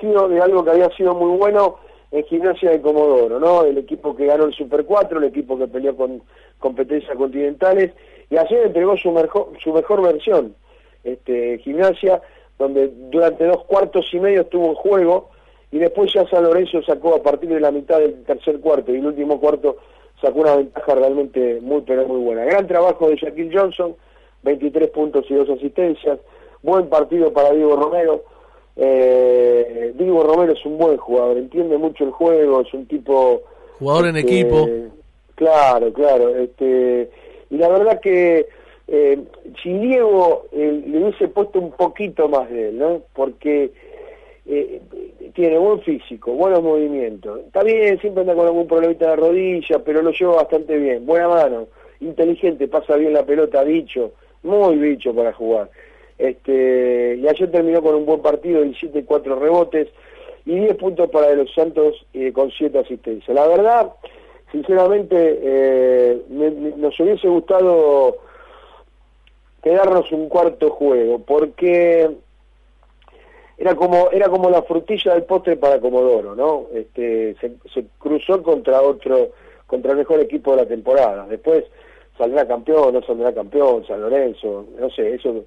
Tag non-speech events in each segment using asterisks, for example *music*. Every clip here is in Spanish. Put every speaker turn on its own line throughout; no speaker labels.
de algo que había sido muy bueno en Gimnasia de Comodoro, ¿no? El equipo que ganó el Super 4, el equipo que peleó con competencias continentales, y ayer entregó su mejor, su mejor versión, este, Gimnasia, donde durante dos cuartos y medio estuvo en juego, y después ya San Lorenzo sacó a partir de la mitad del tercer cuarto, y el último cuarto sacó una ventaja realmente muy, pero muy buena. Gran trabajo de Shaquille Johnson, 23 puntos y dos asistencias, buen partido para Diego Romero, eh, Diego Romero es un buen jugador, entiende mucho el juego, es un tipo...
Jugador en este, equipo.
Claro, claro. Este, y la verdad que eh, si Diego eh, le hubiese puesto un poquito más de él, ¿no? Porque eh, tiene buen físico, buenos movimientos. Está bien, siempre anda con algún problemita de rodilla, pero lo lleva bastante bien. Buena mano, inteligente, pasa bien la pelota, bicho, muy bicho para jugar. Este, y ayer terminó con un buen partido, 17 4 rebotes y 10 puntos para los Santos eh, con 7 asistencias. La verdad, sinceramente, eh, nos hubiese gustado quedarnos un cuarto juego, porque era como era como la frutilla del postre para Comodoro, ¿no? Este, se, se cruzó contra otro, contra el mejor equipo de la temporada. Después saldrá campeón, no saldrá campeón, San Lorenzo, no sé, eso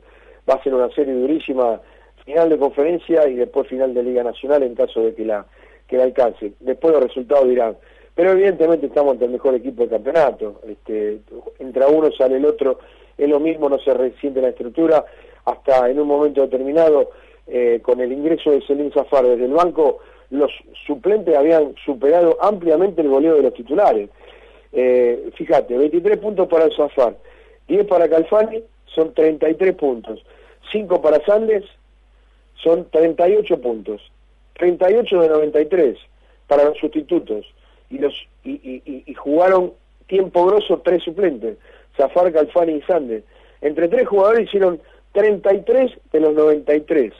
va a ser una serie durísima, final de conferencia y después final de Liga Nacional en caso de que la, que la alcance. Después los resultados dirán. Pero evidentemente estamos ante el mejor equipo del campeonato. Este, entra uno, sale el otro, es lo mismo, no se resiente la estructura. Hasta en un momento determinado, eh, con el ingreso de Selim Zafar desde el banco, los suplentes habían superado ampliamente el goleo de los titulares. Eh, fíjate, 23 puntos para el Zafar, 10 para Calfani, son 33 puntos. 5 para Sandes son 38 puntos. 38 de 93 para los sustitutos. Y, los, y, jugaron tiempo grosso tres suplentes, Zafar, Calfani y Sandes. Entre tres jugadores hicieron 33 de los 93.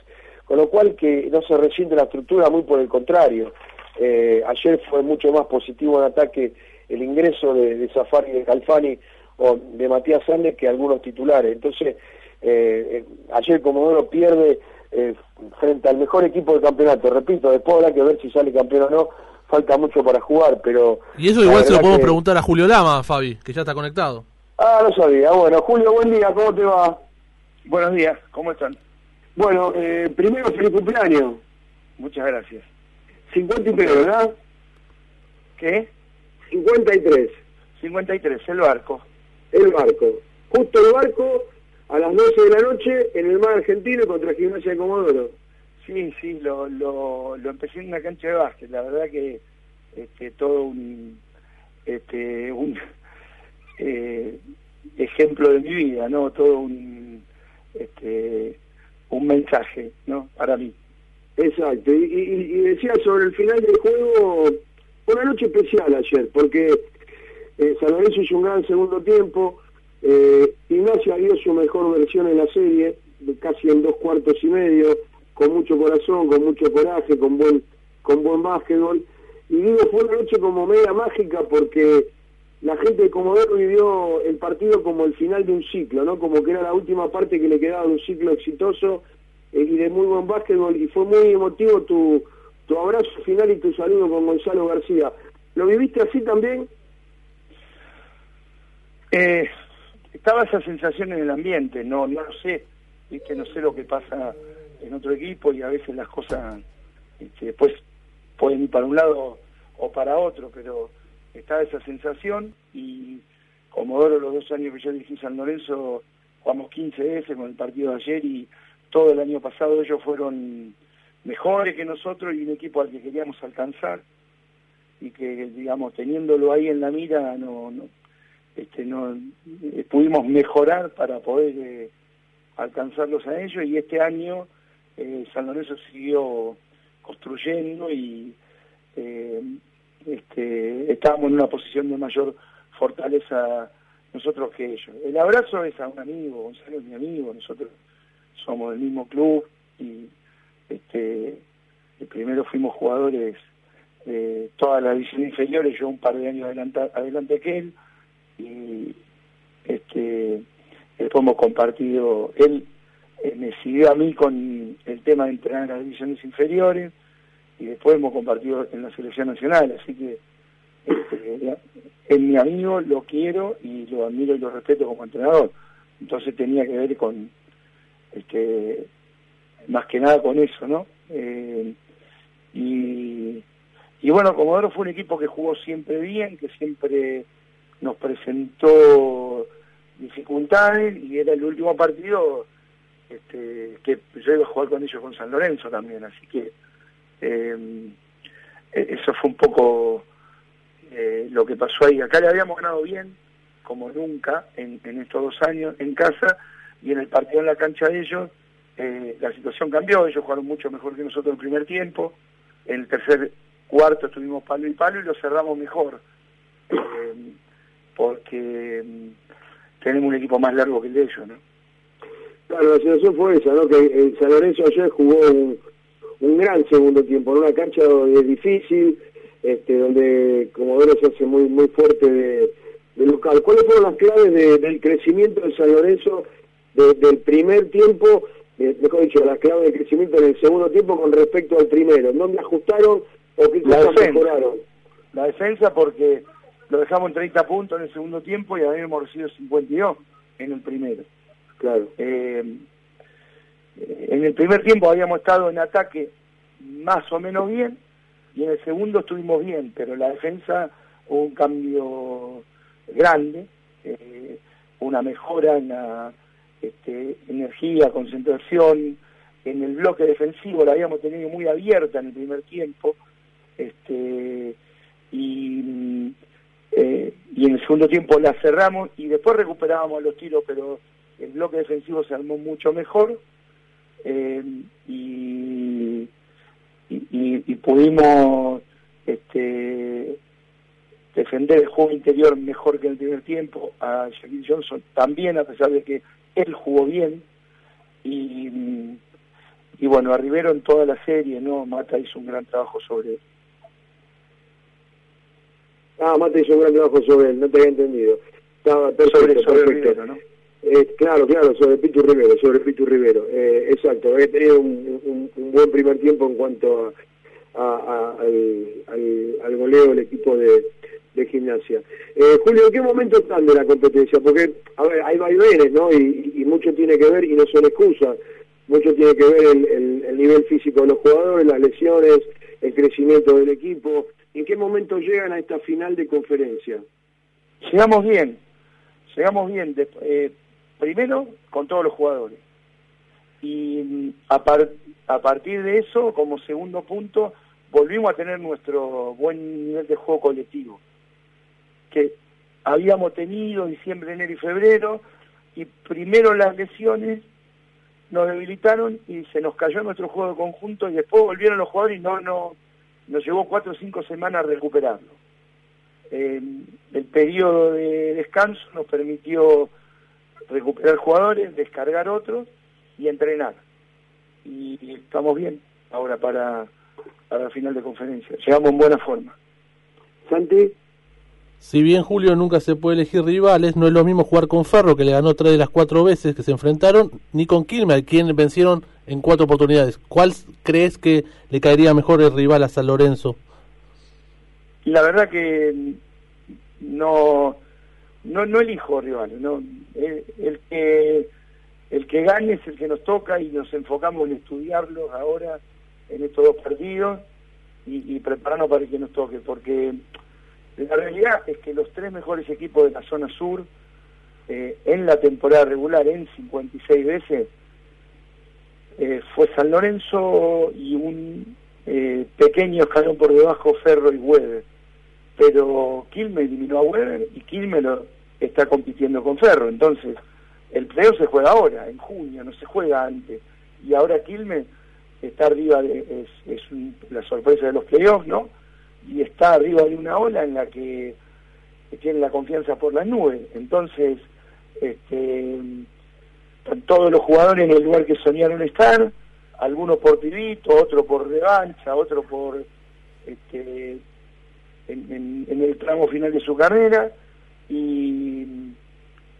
Con lo cual que no se resiente la estructura, muy por el contrario. Eh, ayer fue mucho más positivo en ataque el ingreso de, de Zafar y de Calfani o de Matías Sández que algunos titulares. Entonces, eh, eh, ayer Comodoro pierde eh, frente al mejor equipo del campeonato. Repito, después habrá que ver si sale campeón o no. Falta mucho para jugar, pero...
Y eso igual se lo podemos preguntar a Julio Lama, Fabi, que ya está conectado.
Ah, no sabía. Bueno, Julio, buen día, ¿cómo te va?
Buenos días, ¿cómo están?
Bueno, primero feliz cumpleaños.
Muchas gracias.
53, ¿verdad?
¿Qué?
53.
53, el barco
el barco. Justo el barco a las 12 de la noche en el mar argentino contra Gimnasia de Comodoro.
Sí, sí, lo, lo, lo empecé en una cancha de básquet, la verdad que este, todo un, este, un *laughs* eh, ejemplo de mi vida, ¿no? Todo un, este, un mensaje, ¿no? Para mí.
Exacto, y, y decía sobre el final del juego, una noche especial ayer, porque eh, San Lorenzo hizo un gran segundo tiempo. Eh, Ignacio dio su mejor versión en la serie, casi en dos cuartos y medio, con mucho corazón, con mucho coraje, con buen, con buen básquetbol. Y digo, fue una noche como media mágica porque la gente de Comodoro vivió el partido como el final de un ciclo, ¿no? Como que era la última parte que le quedaba de un ciclo exitoso eh, y de muy buen básquetbol. Y fue muy emotivo tu, tu abrazo final y tu saludo con Gonzalo García. ¿Lo viviste así también?
Eh, estaba esa sensación en el ambiente, no, no lo sé, que no sé lo que pasa en otro equipo y a veces las cosas este, después pueden ir para un lado o para otro, pero estaba esa sensación y Comodoro los dos años que yo dirigí San Lorenzo jugamos 15 veces con el partido de ayer y todo el año pasado ellos fueron mejores que nosotros y un equipo al que queríamos alcanzar y que digamos teniéndolo ahí en la mira no este, no eh, pudimos mejorar para poder eh, alcanzarlos a ellos y este año eh, San Lorenzo siguió construyendo y este, estábamos en una posición de mayor fortaleza nosotros que ellos. El abrazo es a un amigo, Gonzalo es mi amigo, nosotros somos del mismo club y este, primero fuimos jugadores de todas las divisiones inferiores, yo un par de años adelante que él, y este después hemos compartido, él me siguió a mí con el tema de entrenar en las divisiones inferiores y después hemos compartido en la selección nacional, así que este, es mi amigo, lo quiero y lo admiro y lo respeto como entrenador. Entonces tenía que ver con, este, más que nada con eso, ¿no? Eh, y, y bueno, Comodoro fue un equipo que jugó siempre bien, que siempre nos presentó dificultades y era el último partido este, que yo iba a jugar con ellos con San Lorenzo también, así que eh, e-, eso fue un poco eh, lo que pasó ahí. Acá le habíamos ganado bien, como nunca, en, estos dos años en casa, y en el partido en la cancha de ellos, eh, la situación cambió, ellos jugaron mucho mejor que nosotros en el primer tiempo, en el tercer cuarto estuvimos palo y palo y lo cerramos mejor, eh, porque mm, tenemos un equipo más largo que el de ellos, ¿no?
Claro, la situación fue esa, ¿no? Que el San Lorenzo ayer jugó un, un gran segundo tiempo, en una cancha donde difícil, este, donde Comodoro se hace muy muy fuerte de, local. ¿Cuáles fueron las claves del crecimiento de San Lorenzo del primer tiempo, eh, mejor dicho, las claves de crecimiento en el segundo tiempo con respecto al primero? ¿En ¿Dónde ajustaron o qué cosas mejoraron?
La defensa porque lo dejamos en 30 puntos en el segundo tiempo y habíamos recibido 52 en el primero.
Claro.
Eh, en el primer tiempo habíamos estado en ataque más o menos bien y en el segundo estuvimos bien, pero la defensa hubo un cambio grande, eh, una mejora en la este, energía, concentración, en el bloque defensivo la habíamos tenido muy abierta en el primer tiempo, este, y, eh, y en el segundo tiempo la cerramos y después recuperábamos los tiros, pero el bloque defensivo se armó mucho mejor eh, y y, pudimos este, defender el juego interior mejor que en el primer tiempo. A Shaquille Johnson también a pesar de que él jugó bien. Y, y bueno a Rivero en toda la serie no Mata hizo un gran trabajo sobre
ah Mata hizo un gran trabajo sobre él no te había entendido estaba perfecto, sobre, Rivero, ¿no? Eh, claro, claro, sobre Pitu Rivero, sobre Pitu Rivero, eh, exacto, he tenido un, buen primer tiempo en cuanto a, al, goleo del equipo de, gimnasia. Eh, Julio, ¿en qué momento están de la competencia? Porque, a ver, hay vaivenes, ¿no? Y, mucho tiene que ver, y no son excusas, mucho tiene que ver el, el, nivel físico de los jugadores, las lesiones, el crecimiento del equipo. ¿En qué momento llegan a esta final de conferencia?
Llegamos bien, llegamos bien. Eh, primero con todos los jugadores. Y mm, a, a partir de eso, como segundo punto, volvimos a tener nuestro buen nivel de juego colectivo, que habíamos tenido diciembre, enero y febrero, y primero las lesiones nos debilitaron y se nos cayó nuestro juego de conjunto y después volvieron los jugadores y no, no nos llevó cuatro o cinco semanas recuperarlo. el periodo de descanso nos permitió recuperar jugadores, descargar otros y entrenar. Y, estamos bien ahora para, para la final de conferencia. Llegamos en buena forma.
Santi.
Si bien Julio nunca se puede elegir rivales, no es lo mismo jugar con Ferro, que le ganó tres de las cuatro veces que se enfrentaron, ni con Quilmes, a quien vencieron en cuatro oportunidades. ¿Cuál crees que le caería mejor el rival a San Lorenzo?
La verdad que no no no elijo rivales, no el, que el que gane es el que nos toca y nos enfocamos en estudiarlos ahora en estos dos partidos y, prepararnos para el que nos toque, porque la realidad es que los tres mejores equipos de la zona sur eh, en la temporada regular en 56 veces eh, fue San Lorenzo y un eh, pequeño escalón por debajo Ferro y Weber pero Quilmes eliminó a Weber y Quilmes lo está compitiendo con Ferro. Entonces, el pleo se juega ahora, en junio, no se juega antes. Y ahora Quilmes está arriba, de, es, la sorpresa de los playoffs, ¿no? Y está arriba de una ola en la que tiene la confianza por las nubes. Entonces, este, todos los jugadores en el lugar que soñaron estar, algunos por pibito, otro por revancha, otro por este, en, el tramo final de su carrera y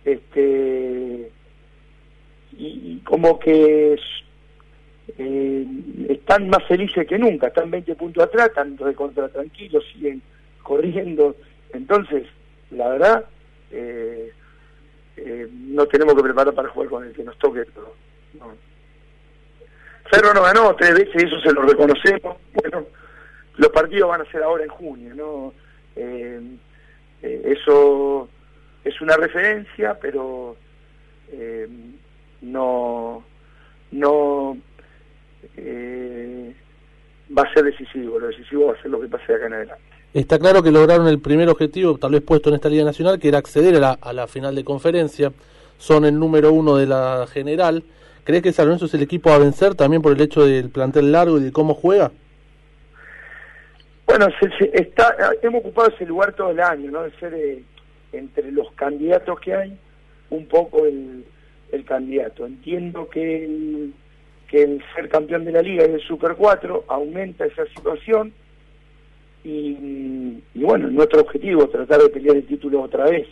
este y, como que eh, están más felices que nunca, están 20 puntos atrás, están recontra tranquilos, siguen corriendo. Entonces, la verdad, eh, eh, no tenemos que preparar para jugar con el que nos toque. Pero, no. Ferro no ganó tres veces, eso se lo reconocemos. *laughs* Bueno, los partidos van a ser ahora en junio, ¿no? Eso es una referencia, pero no no eh, va a ser decisivo. Lo decisivo va a ser lo que pase acá en adelante.
Está claro que lograron el primer objetivo, tal vez puesto en esta Liga Nacional, que era acceder a la, a la final de conferencia. Son el número uno de la general. ¿Crees que San Lorenzo es el equipo a vencer también por el hecho del plantel largo y de cómo juega?
Bueno, está, hemos ocupado ese lugar todo el año, ¿no? De ser eh, entre los candidatos que hay, un poco el, el candidato. Entiendo que el, que el ser campeón de la liga y el Super 4 aumenta esa situación y, bueno, nuestro objetivo tratar de pelear el título otra vez.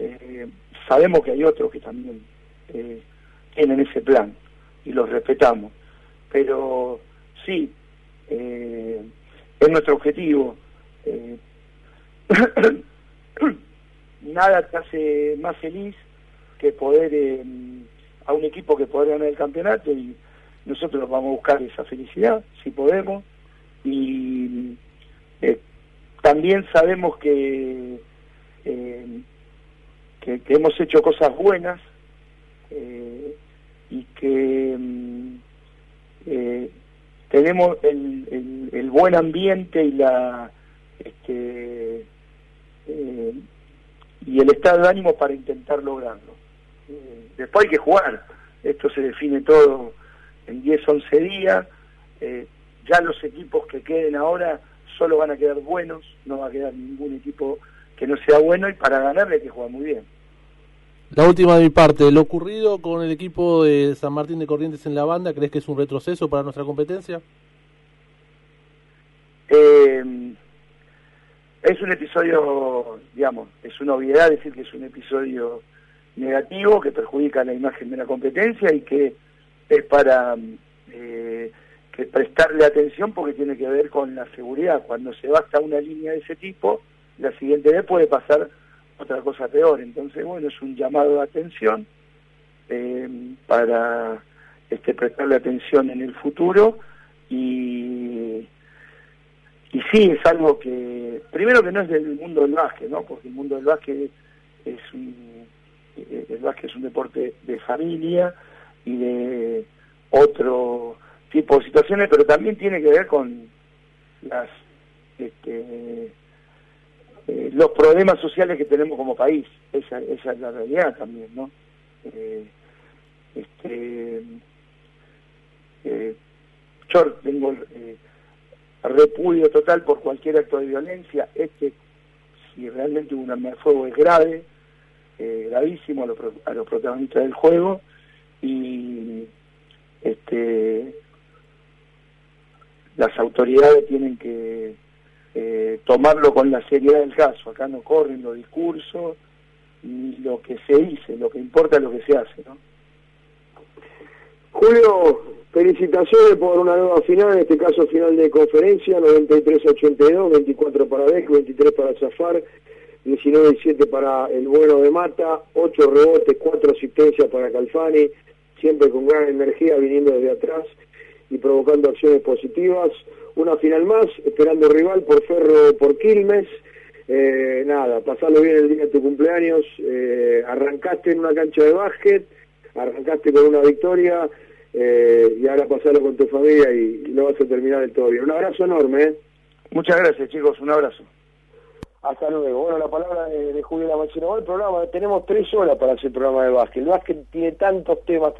Eh, sabemos que hay otros que también eh, tienen ese plan y los respetamos, pero sí, eh, es nuestro objetivo. *coughs* nada te hace más feliz que poder a un equipo que podría ganar el campeonato y nosotros vamos a buscar esa felicidad, si podemos, y eh, también sabemos que, eh, que, hemos hecho cosas buenas eh, y que mm, tenemos el, el, buen ambiente y la este, y el estado de ánimo para intentar lograrlo después hay que jugar. Esto se define todo en 10, 11 días. Eh, ya los equipos que queden ahora solo van a quedar buenos, no va a quedar ningún equipo que no sea bueno y para ganarle hay que jugar muy bien.
La última de mi parte, lo ocurrido con el equipo de San Martín de Corrientes en la banda, ¿crees que es un retroceso para nuestra competencia?
Eh, es un episodio, digamos, es una obviedad decir que es un episodio negativo que perjudica la imagen de la competencia y que es para eh, prestarle atención porque tiene que ver con la seguridad. Cuando se va hasta una línea de ese tipo, la siguiente vez puede pasar otra cosa peor. Entonces, bueno, es un llamado de atención eh, para este, prestarle atención en el futuro y, y sí, es algo que, primero que no es del mundo del básquet, ¿no? porque el mundo del básquet es un eh, el básquet es un deporte de familia y de otro tipo de situaciones, pero también tiene que ver con las este, eh, los problemas sociales que tenemos como país. Esa, es la realidad también, ¿no? Eh, este, yo tengo repudio total por cualquier acto de violencia. Este, si realmente un arma de fuego es grave, eh, gravísimo a los, protagonistas del juego y este las autoridades tienen que eh, tomarlo con la seriedad del caso. Acá no corren los discursos ni lo que se dice, lo que importa es lo que se hace. ¿no?
Julio, felicitaciones por una nueva final, en este caso final de conferencia, 93-82, 24 para Beck, 23 para Zafar. 19 y 7 para el bueno de Mata, 8 rebotes, 4 asistencias para Calfani, siempre con gran energía viniendo desde atrás y provocando acciones positivas. Una final más, esperando rival por Ferro, por Quilmes. Eh, nada, pasarlo bien el día de tu cumpleaños. Eh, arrancaste en una cancha de básquet, arrancaste con una victoria eh, y ahora pasarlo con tu familia y, y, lo vas a terminar del todo bien. Un abrazo enorme. ¿eh?
Muchas gracias, chicos. Un abrazo.
Hasta luego. Bueno, la palabra de, de Julián Machino. El programa, tenemos tres horas para hacer el programa de básquet. El básquet tiene tantos temas,